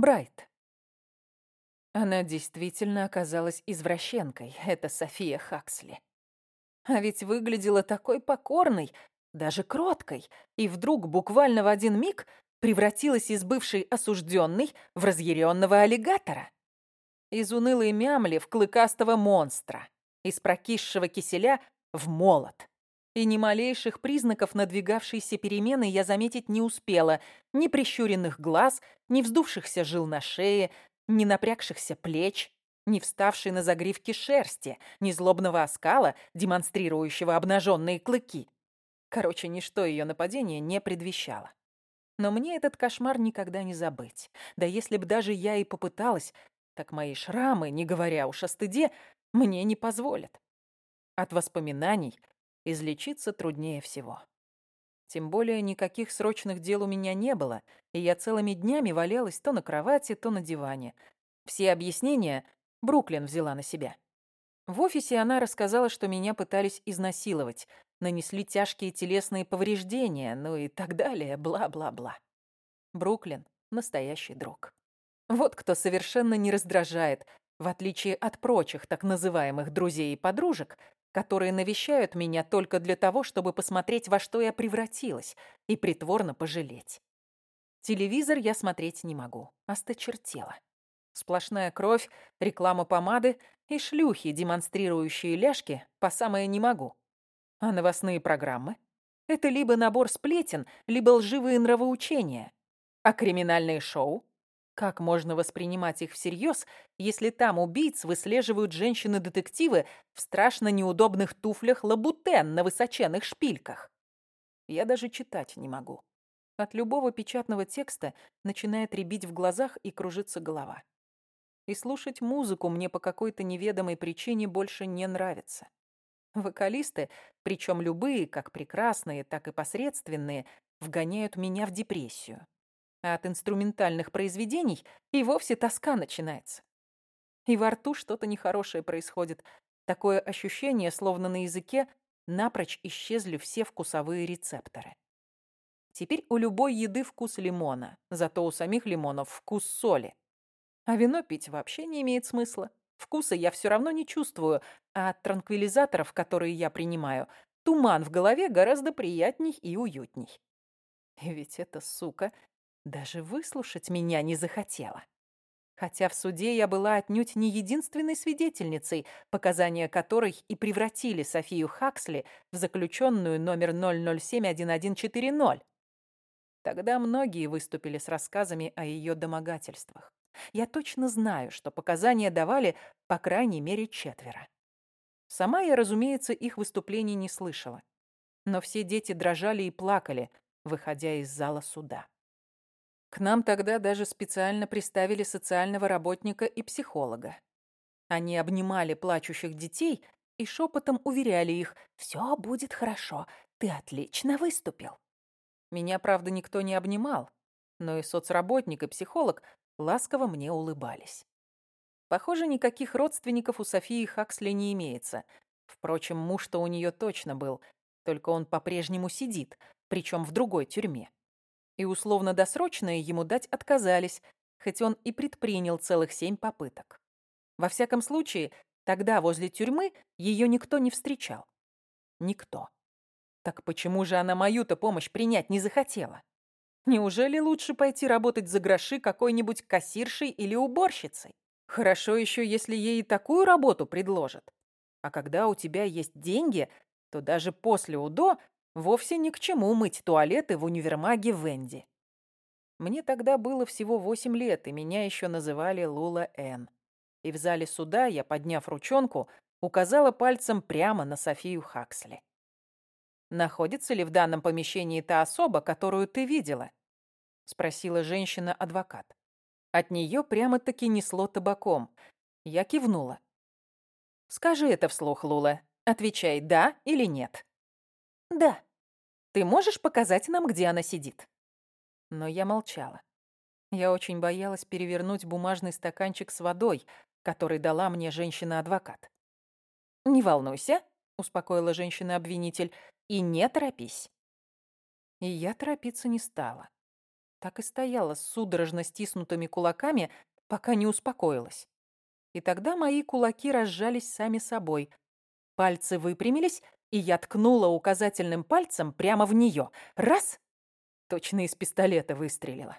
Брайт. Она действительно оказалась извращенкой, это София Хаксли. А ведь выглядела такой покорной, даже кроткой, и вдруг буквально в один миг превратилась из бывшей осужденной в разъяренного аллигатора. Из унылой мямли в клыкастого монстра, из прокисшего киселя в молот. И ни малейших признаков надвигавшейся перемены я заметить не успела. Ни прищуренных глаз, ни вздувшихся жил на шее, ни напрягшихся плеч, ни вставшей на загривке шерсти, ни злобного оскала, демонстрирующего обнаженные клыки. Короче, ничто ее нападение не предвещало. Но мне этот кошмар никогда не забыть. Да если б даже я и попыталась, так мои шрамы, не говоря уж о стыде, мне не позволят. От воспоминаний излечиться труднее всего. Тем более никаких срочных дел у меня не было, и я целыми днями валялась то на кровати, то на диване. Все объяснения Бруклин взяла на себя. В офисе она рассказала, что меня пытались изнасиловать, нанесли тяжкие телесные повреждения, ну и так далее, бла-бла-бла. Бруклин — настоящий друг. Вот кто совершенно не раздражает, в отличие от прочих так называемых друзей и подружек, которые навещают меня только для того, чтобы посмотреть, во что я превратилась, и притворно пожалеть. Телевизор я смотреть не могу, осточертела. Сплошная кровь, реклама помады и шлюхи, демонстрирующие ляжки, по самое не могу. А новостные программы? Это либо набор сплетен, либо лживые нравоучения. А криминальные шоу? Как можно воспринимать их всерьез, если там убийц выслеживают женщины-детективы в страшно неудобных туфлях лабутен на высоченных шпильках? Я даже читать не могу. От любого печатного текста начинает рябить в глазах и кружится голова. И слушать музыку мне по какой-то неведомой причине больше не нравится. Вокалисты, причем любые, как прекрасные, так и посредственные, вгоняют меня в депрессию а от инструментальных произведений и вовсе тоска начинается. И во рту что-то нехорошее происходит. Такое ощущение, словно на языке напрочь исчезли все вкусовые рецепторы. Теперь у любой еды вкус лимона, зато у самих лимонов вкус соли. А вино пить вообще не имеет смысла. Вкуса я все равно не чувствую, а от транквилизаторов, которые я принимаю, туман в голове гораздо приятней и уютней. И ведь эта сука даже выслушать меня не захотела. Хотя в суде я была отнюдь не единственной свидетельницей, показания которой и превратили Софию Хаксли в заключенную номер 0071140. Тогда многие выступили с рассказами о ее домогательствах. Я точно знаю, что показания давали по крайней мере четверо. Сама я, разумеется, их выступлений не слышала. Но все дети дрожали и плакали, выходя из зала суда. К нам тогда даже специально приставили социального работника и психолога. Они обнимали плачущих детей и шепотом уверяли их «Все будет хорошо, ты отлично выступил». Меня, правда, никто не обнимал, но и соцработник, и психолог ласково мне улыбались. Похоже, никаких родственников у Софии Хаксли не имеется. Впрочем, муж-то у нее точно был, только он по-прежнему сидит, причем в другой тюрьме и условно-досрочное ему дать отказались, хоть он и предпринял целых семь попыток. Во всяком случае, тогда возле тюрьмы ее никто не встречал. Никто. Так почему же она мою-то помощь принять не захотела? Неужели лучше пойти работать за гроши какой-нибудь кассиршей или уборщицей? Хорошо еще, если ей такую работу предложат. А когда у тебя есть деньги, то даже после УДО Вовсе ни к чему мыть туалеты в универмаге Венди. Мне тогда было всего восемь лет, и меня еще называли Лула Н. И в зале суда я, подняв ручонку, указала пальцем прямо на Софию Хаксли. «Находится ли в данном помещении та особа, которую ты видела?» — спросила женщина-адвокат. От нее прямо-таки несло табаком. Я кивнула. «Скажи это вслух, Лула. Отвечай, да или нет». «Да», ты можешь показать нам, где она сидит?» Но я молчала. Я очень боялась перевернуть бумажный стаканчик с водой, который дала мне женщина-адвокат. «Не волнуйся», — успокоила женщина-обвинитель, — «и не торопись». И я торопиться не стала. Так и стояла с судорожно стиснутыми кулаками, пока не успокоилась. И тогда мои кулаки разжались сами собой. Пальцы выпрямились, и я ткнула указательным пальцем прямо в нее. Раз! Точно из пистолета выстрелила.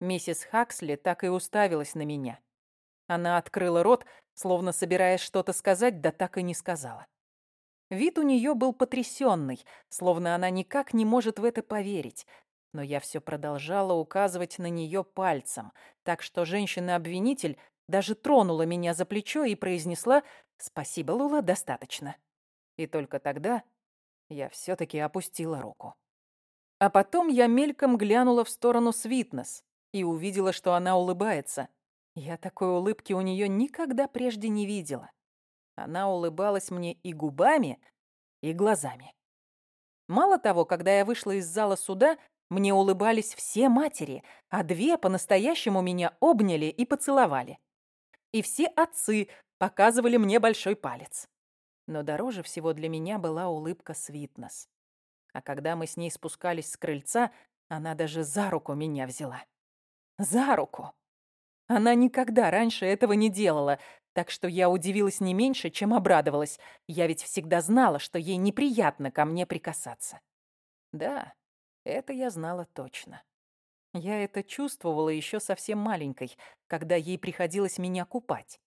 Миссис Хаксли так и уставилась на меня. Она открыла рот, словно собираясь что-то сказать, да так и не сказала. Вид у нее был потрясенный, словно она никак не может в это поверить. Но я все продолжала указывать на нее пальцем, так что женщина-обвинитель даже тронула меня за плечо и произнесла «Спасибо, Лула, достаточно». И только тогда я все-таки опустила руку. А потом я мельком глянула в сторону Свитнес и увидела, что она улыбается. Я такой улыбки у нее никогда прежде не видела. Она улыбалась мне и губами, и глазами. Мало того, когда я вышла из зала суда, мне улыбались все матери, а две по-настоящему меня обняли и поцеловали. И все отцы показывали мне большой палец. Но дороже всего для меня была улыбка Свитнес. А когда мы с ней спускались с крыльца, она даже за руку меня взяла. За руку! Она никогда раньше этого не делала, так что я удивилась не меньше, чем обрадовалась. Я ведь всегда знала, что ей неприятно ко мне прикасаться. Да, это я знала точно. Я это чувствовала еще совсем маленькой, когда ей приходилось меня купать.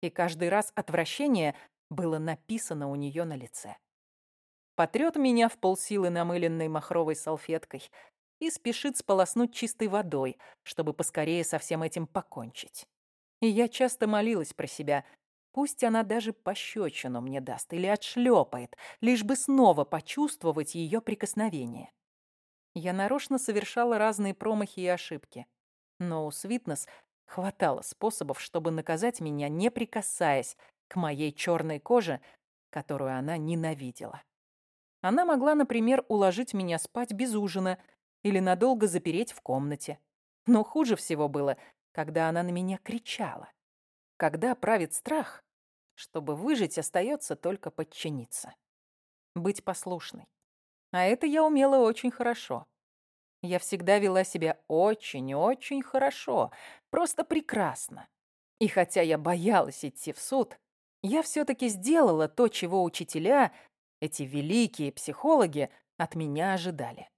И каждый раз отвращение было написано у нее на лице. Потрет меня в полсилы намыленной махровой салфеткой и спешит сполоснуть чистой водой, чтобы поскорее со всем этим покончить. И я часто молилась про себя. Пусть она даже пощечину мне даст или отшлепает, лишь бы снова почувствовать ее прикосновение. Я нарочно совершала разные промахи и ошибки. Но у Свитнес хватало способов, чтобы наказать меня, не прикасаясь к моей черной коже, которую она ненавидела. Она могла, например, уложить меня спать без ужина или надолго запереть в комнате. Но хуже всего было, когда она на меня кричала. Когда правит страх, чтобы выжить, остается только подчиниться. Быть послушной. А это я умела очень хорошо. Я всегда вела себя очень-очень хорошо, просто прекрасно. И хотя я боялась идти в суд, я все-таки сделала то, чего учителя, эти великие психологи, от меня ожидали.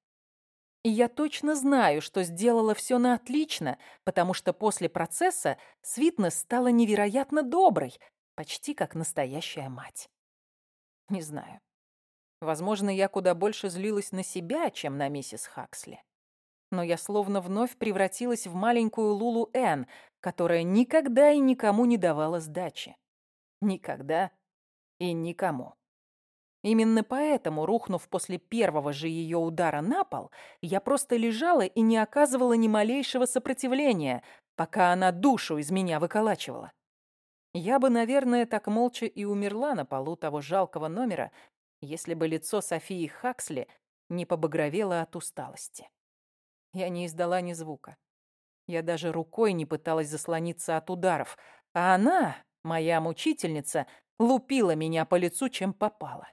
И я точно знаю, что сделала все на отлично, потому что после процесса Свитнес стала невероятно доброй, почти как настоящая мать. Не знаю. Возможно, я куда больше злилась на себя, чем на миссис Хаксли. Но я словно вновь превратилась в маленькую Лулу Энн, которая никогда и никому не давала сдачи. Никогда и никому. Именно поэтому, рухнув после первого же ее удара на пол, я просто лежала и не оказывала ни малейшего сопротивления, пока она душу из меня выколачивала. Я бы, наверное, так молча и умерла на полу того жалкого номера, если бы лицо Софии Хаксли не побагровело от усталости. Я не издала ни звука. Я даже рукой не пыталась заслониться от ударов, а она, моя мучительница, лупила меня по лицу, чем попала.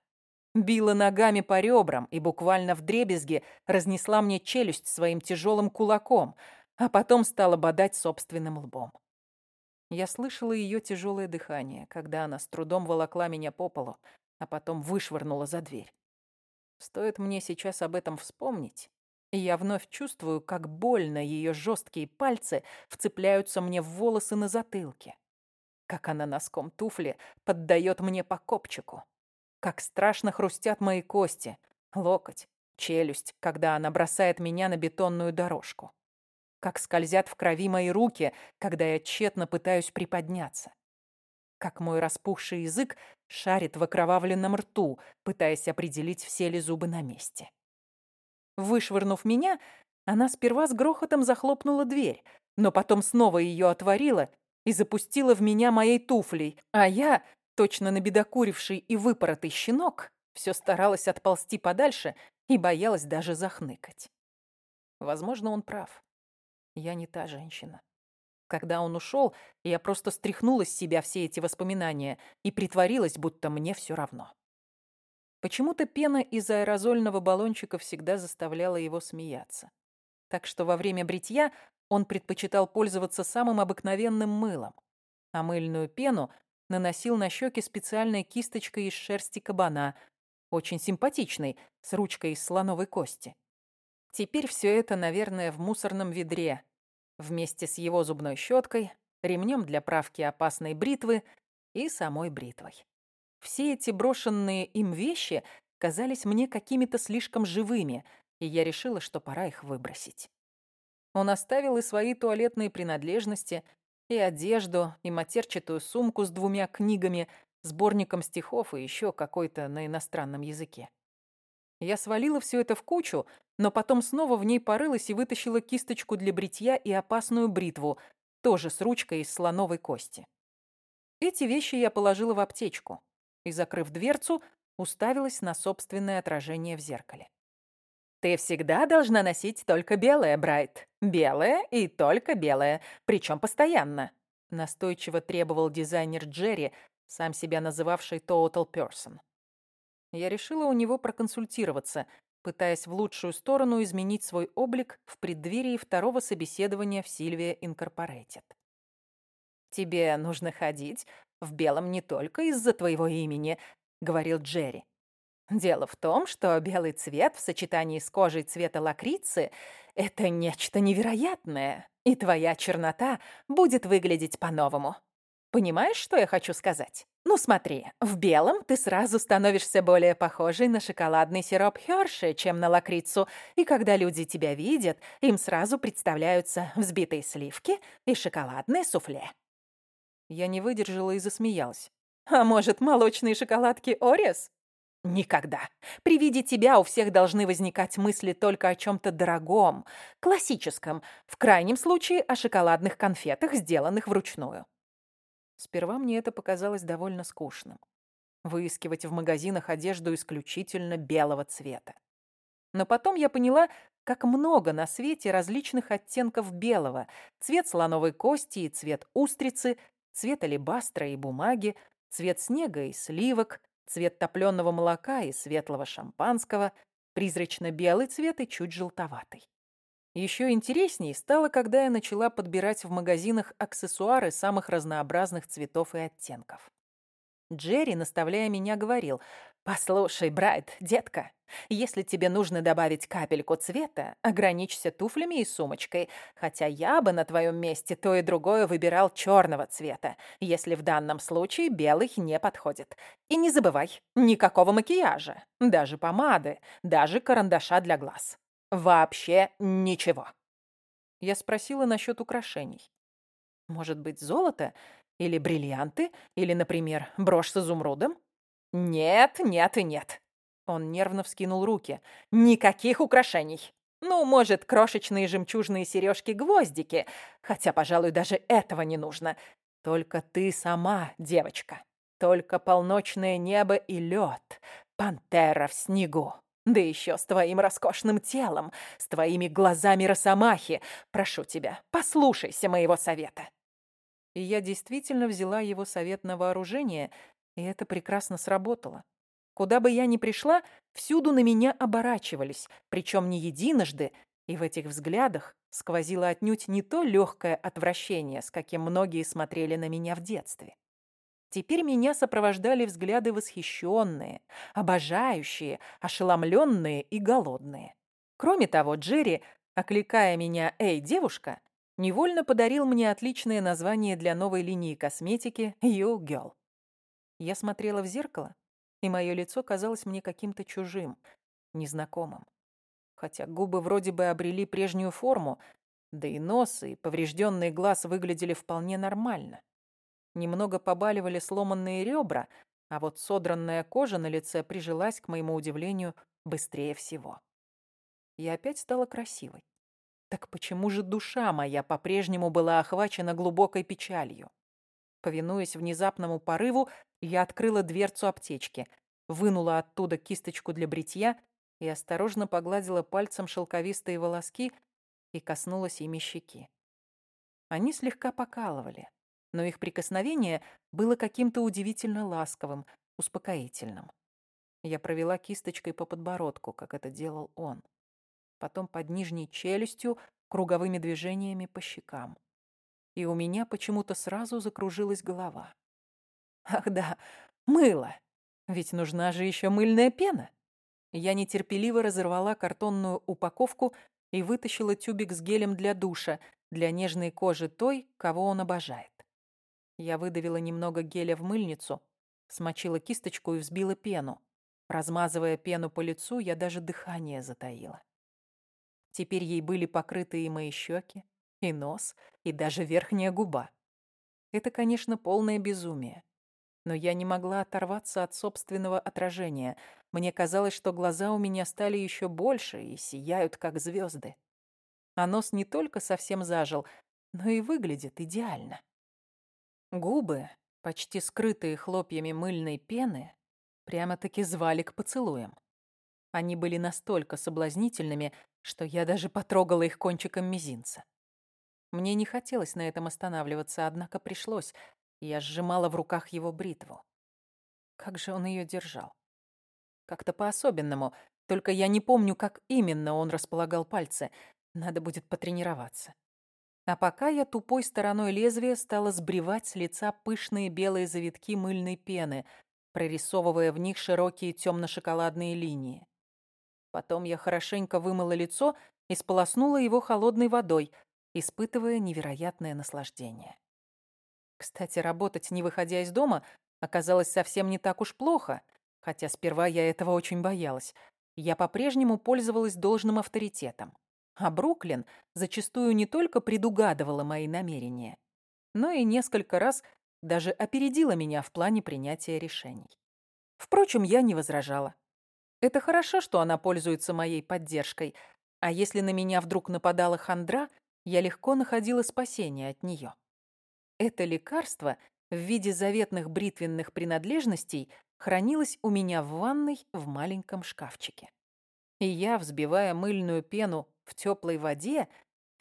Била ногами по ребрам и буквально в дребезге разнесла мне челюсть своим тяжелым кулаком, а потом стала бодать собственным лбом. Я слышала ее тяжелое дыхание, когда она с трудом волокла меня по полу, а потом вышвырнула за дверь. Стоит мне сейчас об этом вспомнить, и я вновь чувствую, как больно ее жесткие пальцы вцепляются мне в волосы на затылке, как она носком туфли поддает мне по копчику. Как страшно хрустят мои кости, локоть, челюсть, когда она бросает меня на бетонную дорожку. Как скользят в крови мои руки, когда я тщетно пытаюсь приподняться. Как мой распухший язык шарит в окровавленном рту, пытаясь определить, все ли зубы на месте. Вышвырнув меня, она сперва с грохотом захлопнула дверь, но потом снова ее отворила и запустила в меня моей туфлей, а я, Точно набедокуривший и выпоротый щенок все старалась отползти подальше и боялась даже захныкать. Возможно, он прав. Я не та женщина. Когда он ушел, я просто стряхнула с себя все эти воспоминания и притворилась, будто мне все равно. Почему-то пена из аэрозольного баллончика всегда заставляла его смеяться. так что во время бритья он предпочитал пользоваться самым обыкновенным мылом, а мыльную пену наносил на щеки специальной кисточкой из шерсти кабана, очень симпатичной, с ручкой из слоновой кости. Теперь все это, наверное, в мусорном ведре, вместе с его зубной щеткой, ремнем для правки опасной бритвы и самой бритвой. Все эти брошенные им вещи казались мне какими-то слишком живыми, и я решила, что пора их выбросить. Он оставил и свои туалетные принадлежности, и одежду, и матерчатую сумку с двумя книгами, сборником стихов и еще какой-то на иностранном языке. Я свалила все это в кучу, но потом снова в ней порылась и вытащила кисточку для бритья и опасную бритву, тоже с ручкой из слоновой кости. Эти вещи я положила в аптечку и, закрыв дверцу, уставилась на собственное отражение в зеркале. Ты всегда должна носить только белое, Брайт. Белое и только белое, причем постоянно. Настойчиво требовал дизайнер Джерри, сам себя называвший Total Person. Я решила у него проконсультироваться, пытаясь в лучшую сторону изменить свой облик в преддверии второго собеседования в Сильвия Инкорпорейтед. «Тебе нужно ходить в белом не только из-за твоего имени», — говорил Джерри. Дело в том, что белый цвет в сочетании с кожей цвета лакрицы – это нечто невероятное, и твоя чернота будет выглядеть по-новому. Понимаешь, что я хочу сказать? Ну смотри, в белом ты сразу становишься более похожей на шоколадный сироп Хёрши, чем на лакрицу, и когда люди тебя видят, им сразу представляются взбитые сливки и шоколадное суфле. Я не выдержала и засмеялась. А может, молочные шоколадки Орес? Никогда. При виде тебя у всех должны возникать мысли только о чем-то дорогом, классическом, в крайнем случае о шоколадных конфетах, сделанных вручную. Сперва мне это показалось довольно скучным. Выискивать в магазинах одежду исключительно белого цвета. Но потом я поняла, как много на свете различных оттенков белого. Цвет слоновой кости и цвет устрицы, цвет алебастра и бумаги, цвет снега и сливок, цвет топленого молока и светлого шампанского, призрачно-белый цвет и чуть желтоватый. Еще интереснее стало, когда я начала подбирать в магазинах аксессуары самых разнообразных цветов и оттенков. Джерри, наставляя меня, говорил, «Послушай, Брайт, детка, если тебе нужно добавить капельку цвета, ограничься туфлями и сумочкой, хотя я бы на твоем месте то и другое выбирал черного цвета, если в данном случае белый не подходит. И не забывай, никакого макияжа, даже помады, даже карандаша для глаз. Вообще ничего». Я спросила насчет украшений. «Может быть, золото или бриллианты? Или, например, брошь с изумрудом? Нет, нет и нет. Он нервно вскинул руки. Никаких украшений. Ну, может, крошечные жемчужные сережки-гвоздики. Хотя, пожалуй, даже этого не нужно. Только ты сама, девочка. Только полночное небо и лед. Пантера в снегу. Да еще с твоим роскошным телом, с твоими глазами росомахи. Прошу тебя, послушайся моего совета. И я действительно взяла его совет на вооружение, и это прекрасно сработало. Куда бы я ни пришла, всюду на меня оборачивались, причем не единожды, и в этих взглядах сквозило отнюдь не то легкое отвращение, с каким многие смотрели на меня в детстве. Теперь меня сопровождали взгляды восхищенные, обожающие, ошеломленные и голодные. Кроме того, Джерри, окликая меня «Эй, девушка!», невольно подарил мне отличное название для новой линии косметики «You Girl». Я смотрела в зеркало, и мое лицо казалось мне каким-то чужим, незнакомым. Хотя губы вроде бы обрели прежнюю форму, да и нос и поврежденный глаз выглядели вполне нормально. Немного побаливали сломанные ребра, а вот содранная кожа на лице прижилась, к моему удивлению, быстрее всего. Я опять стала красивой. Так почему же душа моя по-прежнему была охвачена глубокой печалью? Повинуясь внезапному порыву, я открыла дверцу аптечки, вынула оттуда кисточку для бритья и осторожно погладила пальцем шелковистые волоски и коснулась ими щеки. Они слегка покалывали, но их прикосновение было каким-то удивительно ласковым, успокоительным. Я провела кисточкой по подбородку, как это делал он. потом под нижней челюстью, круговыми движениями по щекам. И у меня почему-то сразу закружилась голова. Ах да, мыло! Ведь нужна же еще мыльная пена. Я нетерпеливо разорвала картонную упаковку и вытащила тюбик с гелем для душа, для нежной кожи той, кого он обожает. Я выдавила немного геля в мыльницу, смочила кисточку и взбила пену. Размазывая пену по лицу, я даже дыхание затаила. Теперь ей были покрыты и мои щеки, и нос, и даже верхняя губа. Это, конечно, полное безумие. Но я не могла оторваться от собственного отражения. Мне казалось, что глаза у меня стали еще больше и сияют, как звезды. А нос не только совсем зажил, но и выглядит идеально. Губы, почти скрытые хлопьями мыльной пены, прямо-таки звали к поцелуям. Они были настолько соблазнительными, что я даже потрогала их кончиком мизинца. Мне не хотелось на этом останавливаться, однако пришлось. Я сжимала в руках его бритву. Как же он ее держал? Как-то по-особенному, только я не помню, как именно он располагал пальцы. Надо будет потренироваться. А пока я тупой стороной лезвия стала сбривать с лица пышные белые завитки мыльной пены, прорисовывая в них широкие темно-шоколадные линии. Потом я хорошенько вымыла лицо и сполоснула его холодной водой, испытывая невероятное наслаждение. Кстати, работать, не выходя из дома, оказалось совсем не так уж плохо, хотя сперва я этого очень боялась. Я по-прежнему пользовалась должным авторитетом. А Бруклин зачастую не только предугадывала мои намерения, но и несколько раз даже опередила меня в плане принятия решений. Впрочем, я не возражала. Это хорошо, что она пользуется моей поддержкой, а если на меня вдруг нападала хандра, я легко находила спасение от нее. Это лекарство в виде заветных бритвенных принадлежностей хранилось у меня в ванной в маленьком шкафчике. И я, взбивая мыльную пену в теплой воде,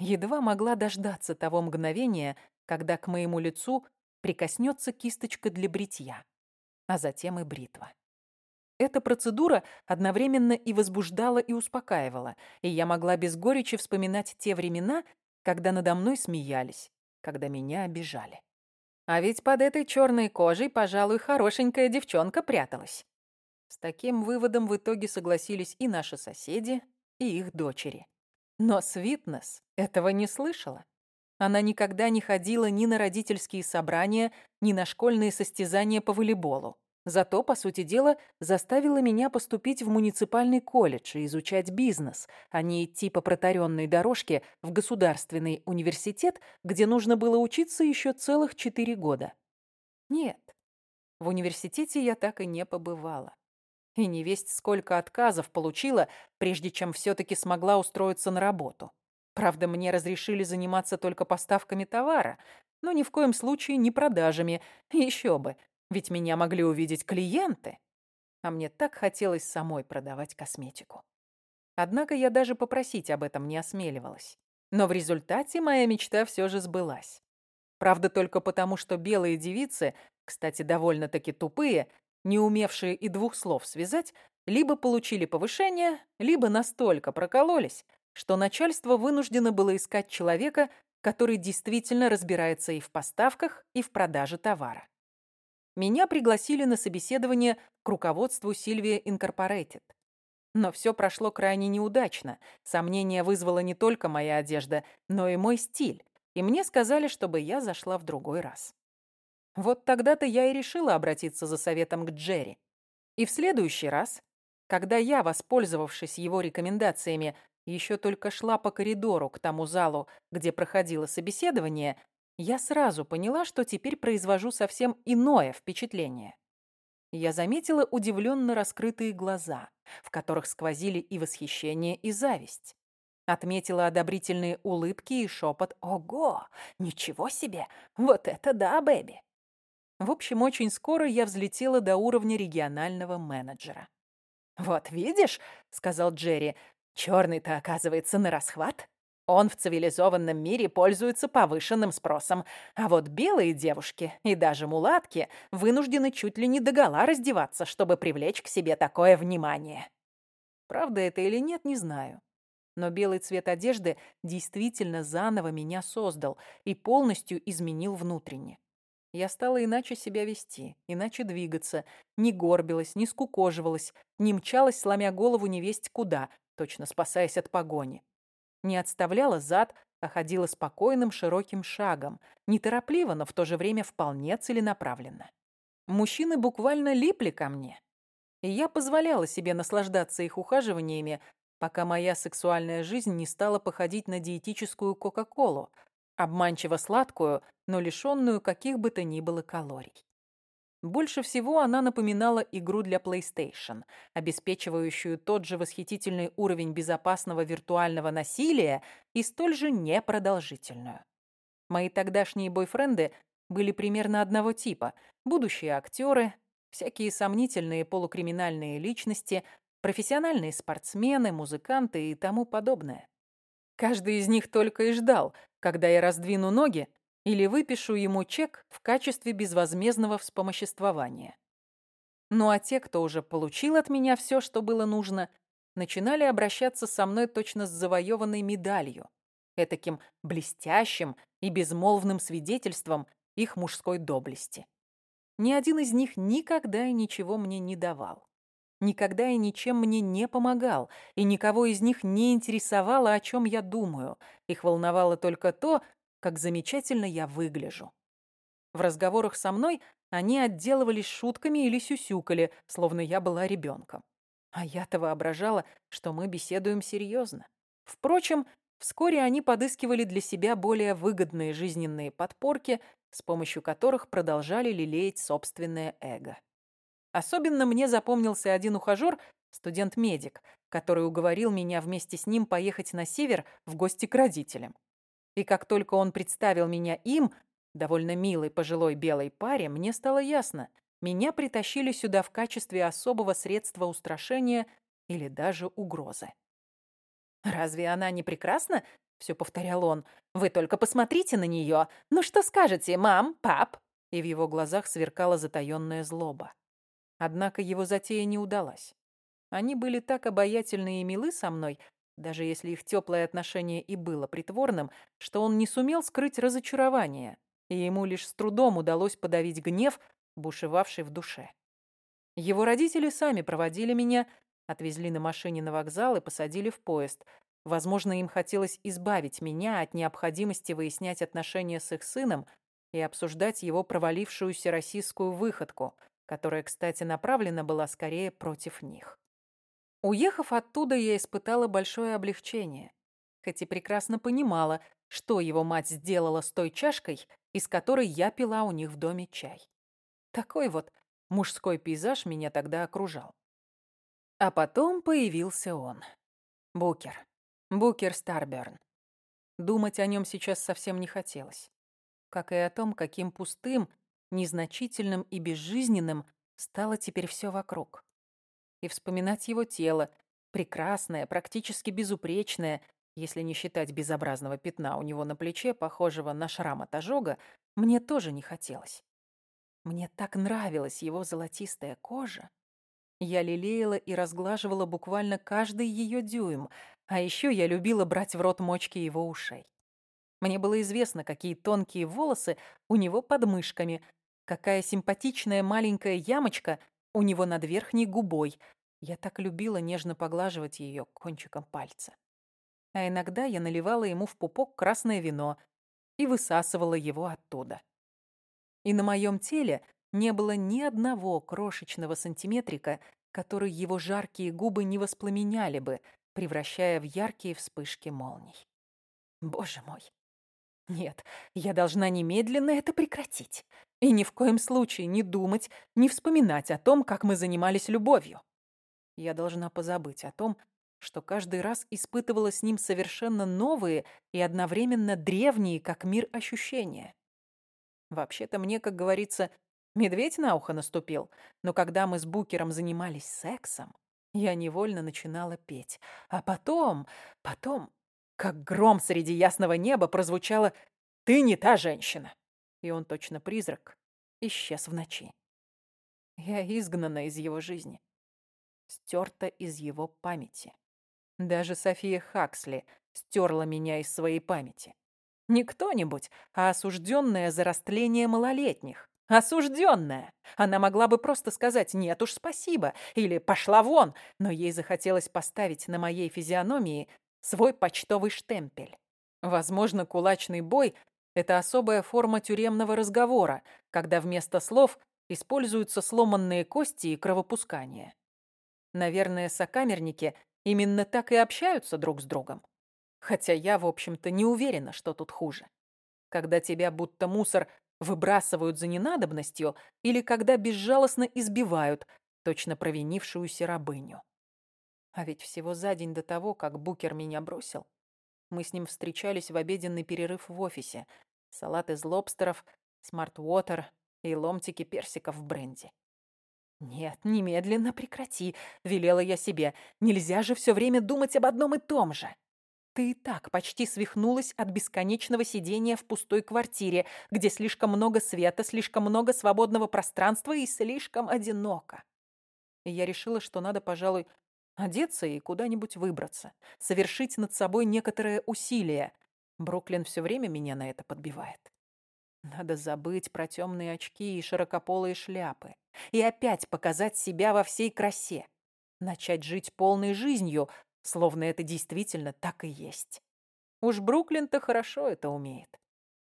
едва могла дождаться того мгновения, когда к моему лицу прикоснется кисточка для бритья, а затем и бритва. Эта процедура одновременно и возбуждала, и успокаивала, и я могла без горечи вспоминать те времена, когда надо мной смеялись, когда меня обижали. А ведь под этой черной кожей, пожалуй, хорошенькая девчонка пряталась. С таким выводом в итоге согласились и наши соседи, и их дочери. Но Свитнес этого не слышала. Она никогда не ходила ни на родительские собрания, ни на школьные состязания по волейболу. Зато, по сути дела, заставила меня поступить в муниципальный колледж и изучать бизнес, а не идти по протаренной дорожке в государственный университет, где нужно было учиться еще целых четыре года. Нет, в университете я так и не побывала. И не весть сколько отказов получила, прежде чем все-таки смогла устроиться на работу. Правда, мне разрешили заниматься только поставками товара, но ни в коем случае не продажами. Еще бы, ведь меня могли увидеть клиенты, а мне так хотелось самой продавать косметику. Однако я даже попросить об этом не осмеливалась. Но в результате моя мечта все же сбылась. Правда, только потому, что белые девицы, кстати, довольно-таки тупые, не умевшие и двух слов связать, либо получили повышение, либо настолько прокололись, что начальство вынуждено было искать человека, который действительно разбирается и в поставках, и в продаже товара меня пригласили на собеседование к руководству Сильвия Инкорпорейтед. Но все прошло крайне неудачно. Сомнения вызвала не только моя одежда, но и мой стиль. И мне сказали, чтобы я зашла в другой раз. Вот тогда-то я и решила обратиться за советом к Джерри. И в следующий раз, когда я, воспользовавшись его рекомендациями, еще только шла по коридору к тому залу, где проходило собеседование, я сразу поняла, что теперь произвожу совсем иное впечатление. Я заметила удивленно раскрытые глаза, в которых сквозили и восхищение, и зависть. Отметила одобрительные улыбки и шепот «Ого! Ничего себе! Вот это да, Бэби!» В общем, очень скоро я взлетела до уровня регионального менеджера. «Вот видишь», — сказал Джерри, — «черный-то, оказывается, на расхват. Он в цивилизованном мире пользуется повышенным спросом, а вот белые девушки и даже мулатки вынуждены чуть ли не догола раздеваться, чтобы привлечь к себе такое внимание. Правда это или нет, не знаю. Но белый цвет одежды действительно заново меня создал и полностью изменил внутренне. Я стала иначе себя вести, иначе двигаться, не горбилась, не скукоживалась, не мчалась, сломя голову невесть куда, точно спасаясь от погони. Не отставляла зад, а ходила спокойным широким шагом, неторопливо, но в то же время вполне целенаправленно. Мужчины буквально липли ко мне, и я позволяла себе наслаждаться их ухаживаниями, пока моя сексуальная жизнь не стала походить на диетическую Кока-Колу, обманчиво сладкую, но лишенную каких бы то ни было калорий. Больше всего она напоминала игру для PlayStation, обеспечивающую тот же восхитительный уровень безопасного виртуального насилия и столь же непродолжительную. Мои тогдашние бойфренды были примерно одного типа – будущие актеры, всякие сомнительные полукриминальные личности, профессиональные спортсмены, музыканты и тому подобное. Каждый из них только и ждал, когда я раздвину ноги или выпишу ему чек в качестве безвозмездного вспомоществования. Ну а те, кто уже получил от меня все, что было нужно, начинали обращаться со мной точно с завоеванной медалью, этаким блестящим и безмолвным свидетельством их мужской доблести. Ни один из них никогда и ничего мне не давал никогда и ничем мне не помогал, и никого из них не интересовало, о чем я думаю. Их волновало только то, как замечательно я выгляжу. В разговорах со мной они отделывались шутками или сюсюкали, словно я была ребенком. А я-то воображала, что мы беседуем серьезно. Впрочем, вскоре они подыскивали для себя более выгодные жизненные подпорки, с помощью которых продолжали лелеять собственное эго. Особенно мне запомнился один ухажер, студент-медик, который уговорил меня вместе с ним поехать на север в гости к родителям. И как только он представил меня им, довольно милой пожилой белой паре, мне стало ясно, меня притащили сюда в качестве особого средства устрашения или даже угрозы. «Разве она не прекрасна?» — все повторял он. «Вы только посмотрите на нее. Ну что скажете, мам, пап?» И в его глазах сверкала затаённая злоба. Однако его затея не удалась. Они были так обаятельны и милы со мной, даже если их теплое отношение и было притворным, что он не сумел скрыть разочарование, и ему лишь с трудом удалось подавить гнев, бушевавший в душе. Его родители сами проводили меня, отвезли на машине на вокзал и посадили в поезд. Возможно, им хотелось избавить меня от необходимости выяснять отношения с их сыном и обсуждать его провалившуюся российскую выходку — которая, кстати, направлена была скорее против них. Уехав оттуда, я испытала большое облегчение, хоть и прекрасно понимала, что его мать сделала с той чашкой, из которой я пила у них в доме чай. Такой вот мужской пейзаж меня тогда окружал. А потом появился он. Букер. Букер Старберн. Думать о нем сейчас совсем не хотелось. Как и о том, каким пустым незначительным и безжизненным стало теперь все вокруг. И вспоминать его тело, прекрасное, практически безупречное, если не считать безобразного пятна у него на плече, похожего на шрам от ожога, мне тоже не хотелось. Мне так нравилась его золотистая кожа. Я лелеяла и разглаживала буквально каждый ее дюйм, а еще я любила брать в рот мочки его ушей. Мне было известно, какие тонкие волосы у него под мышками, Какая симпатичная маленькая ямочка у него над верхней губой. Я так любила нежно поглаживать ее кончиком пальца. А иногда я наливала ему в пупок красное вино и высасывала его оттуда. И на моем теле не было ни одного крошечного сантиметрика, который его жаркие губы не воспламеняли бы, превращая в яркие вспышки молний. Боже мой! Нет, я должна немедленно это прекратить. И ни в коем случае не думать, не вспоминать о том, как мы занимались любовью. Я должна позабыть о том, что каждый раз испытывала с ним совершенно новые и одновременно древние, как мир, ощущения. Вообще-то мне, как говорится, медведь на ухо наступил, но когда мы с Букером занимались сексом, я невольно начинала петь. А потом, потом, как гром среди ясного неба прозвучало «Ты не та женщина!» и он точно призрак, исчез в ночи. Я изгнана из его жизни, стерта из его памяти. Даже София Хаксли стерла меня из своей памяти. Не кто-нибудь, а осужденная за растление малолетних. Осужденная! Она могла бы просто сказать «нет уж, спасибо» или «пошла вон», но ей захотелось поставить на моей физиономии свой почтовый штемпель. Возможно, кулачный бой – это особая форма тюремного разговора, когда вместо слов используются сломанные кости и кровопускание. Наверное, сокамерники именно так и общаются друг с другом. Хотя я, в общем-то, не уверена, что тут хуже. Когда тебя будто мусор выбрасывают за ненадобностью или когда безжалостно избивают точно провинившуюся рабыню. А ведь всего за день до того, как Букер меня бросил, мы с ним встречались в обеденный перерыв в офисе. Салат из лобстеров, смарт-вотер и ломтики персиков в бренди. «Нет, немедленно прекрати», — велела я себе. «Нельзя же все время думать об одном и том же». Ты и так почти свихнулась от бесконечного сидения в пустой квартире, где слишком много света, слишком много свободного пространства и слишком одиноко. И я решила, что надо, пожалуй, одеться и куда-нибудь выбраться, совершить над собой некоторое усилие. Бруклин все время меня на это подбивает. Надо забыть про темные очки и широкополые шляпы. И опять показать себя во всей красе. Начать жить полной жизнью, словно это действительно так и есть. Уж Бруклин-то хорошо это умеет.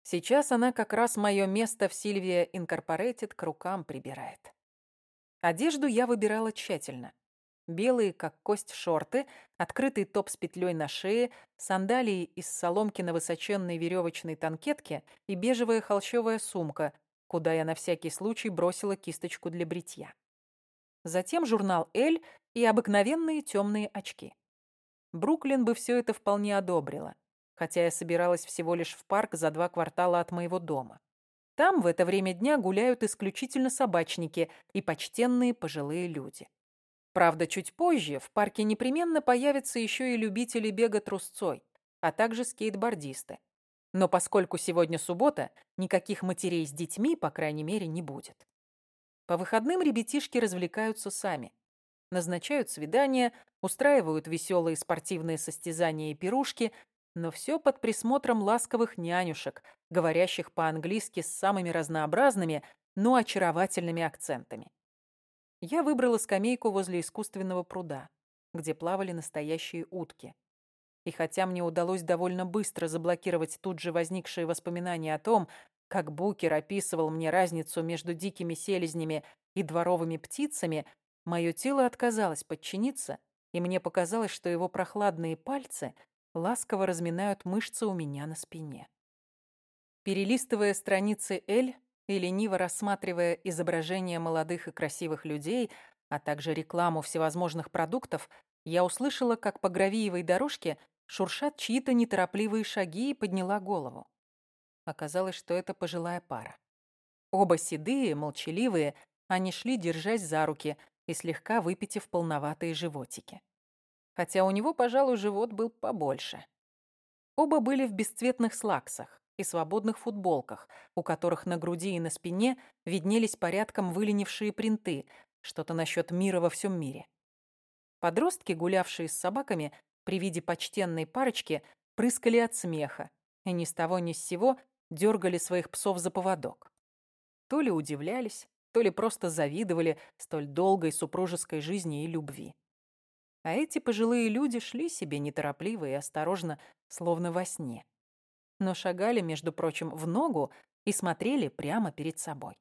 Сейчас она как раз мое место в Сильвия Инкорпорейтед к рукам прибирает. Одежду я выбирала тщательно. Белые, как кость, шорты, открытый топ с петлей на шее, сандалии из соломки на высоченной веревочной танкетке и бежевая холщовая сумка, куда я на всякий случай бросила кисточку для бритья. Затем журнал «Эль» и обыкновенные темные очки. Бруклин бы все это вполне одобрила, хотя я собиралась всего лишь в парк за два квартала от моего дома. Там в это время дня гуляют исключительно собачники и почтенные пожилые люди. Правда, чуть позже в парке непременно появятся еще и любители бега трусцой, а также скейтбордисты. Но поскольку сегодня суббота, никаких матерей с детьми, по крайней мере, не будет. По выходным ребятишки развлекаются сами назначают свидания, устраивают веселые спортивные состязания и пирушки, но все под присмотром ласковых нянюшек, говорящих по-английски с самыми разнообразными, но очаровательными акцентами. Я выбрала скамейку возле искусственного пруда, где плавали настоящие утки. И хотя мне удалось довольно быстро заблокировать тут же возникшие воспоминания о том, как Букер описывал мне разницу между дикими селезнями и дворовыми птицами, Мое тело отказалось подчиниться, и мне показалось, что его прохладные пальцы ласково разминают мышцы у меня на спине. Перелистывая страницы «Эль» и лениво рассматривая изображения молодых и красивых людей, а также рекламу всевозможных продуктов, я услышала, как по гравиевой дорожке шуршат чьи-то неторопливые шаги и подняла голову. Оказалось, что это пожилая пара. Оба седые, молчаливые, они шли, держась за руки, и слегка выпитив полноватые животики. Хотя у него, пожалуй, живот был побольше. Оба были в бесцветных слаксах и свободных футболках, у которых на груди и на спине виднелись порядком выленившие принты, что-то насчет мира во всем мире. Подростки, гулявшие с собаками, при виде почтенной парочки, прыскали от смеха и ни с того ни с сего дергали своих псов за поводок. То ли удивлялись, то ли просто завидовали столь долгой супружеской жизни и любви. А эти пожилые люди шли себе неторопливо и осторожно, словно во сне. Но шагали, между прочим, в ногу и смотрели прямо перед собой.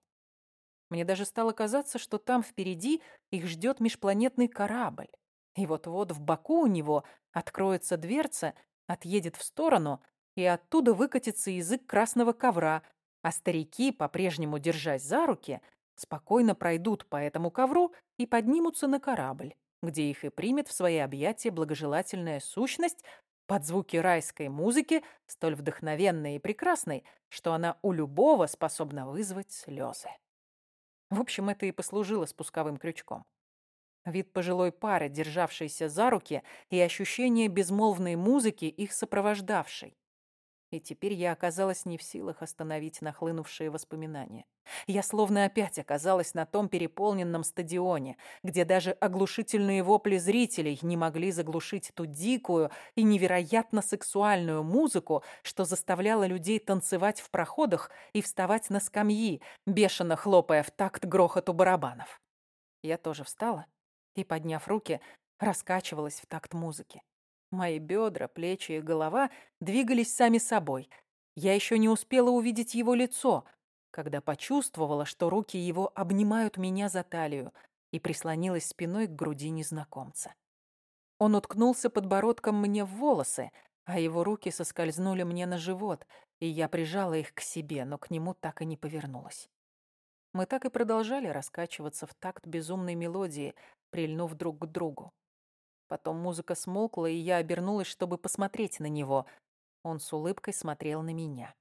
Мне даже стало казаться, что там впереди их ждет межпланетный корабль. И вот-вот в боку у него откроется дверца, отъедет в сторону, и оттуда выкатится язык красного ковра, а старики, по-прежнему держась за руки, спокойно пройдут по этому ковру и поднимутся на корабль, где их и примет в свои объятия благожелательная сущность под звуки райской музыки, столь вдохновенной и прекрасной, что она у любого способна вызвать слезы. В общем, это и послужило спусковым крючком. Вид пожилой пары, державшейся за руки, и ощущение безмолвной музыки, их сопровождавшей. И теперь я оказалась не в силах остановить нахлынувшие воспоминания. Я словно опять оказалась на том переполненном стадионе, где даже оглушительные вопли зрителей не могли заглушить ту дикую и невероятно сексуальную музыку, что заставляла людей танцевать в проходах и вставать на скамьи, бешено хлопая в такт грохоту барабанов. Я тоже встала и, подняв руки, раскачивалась в такт музыки. Мои бедра, плечи и голова двигались сами собой. Я еще не успела увидеть его лицо, когда почувствовала, что руки его обнимают меня за талию и прислонилась спиной к груди незнакомца. Он уткнулся подбородком мне в волосы, а его руки соскользнули мне на живот, и я прижала их к себе, но к нему так и не повернулась. Мы так и продолжали раскачиваться в такт безумной мелодии, прильнув друг к другу. Потом музыка смолкла, и я обернулась, чтобы посмотреть на него. Он с улыбкой смотрел на меня.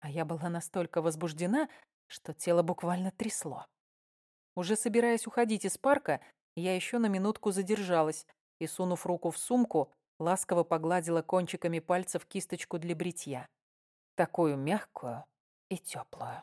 А я была настолько возбуждена, что тело буквально трясло. Уже собираясь уходить из парка, я еще на минутку задержалась и, сунув руку в сумку, ласково погладила кончиками пальцев кисточку для бритья. Такую мягкую и теплую.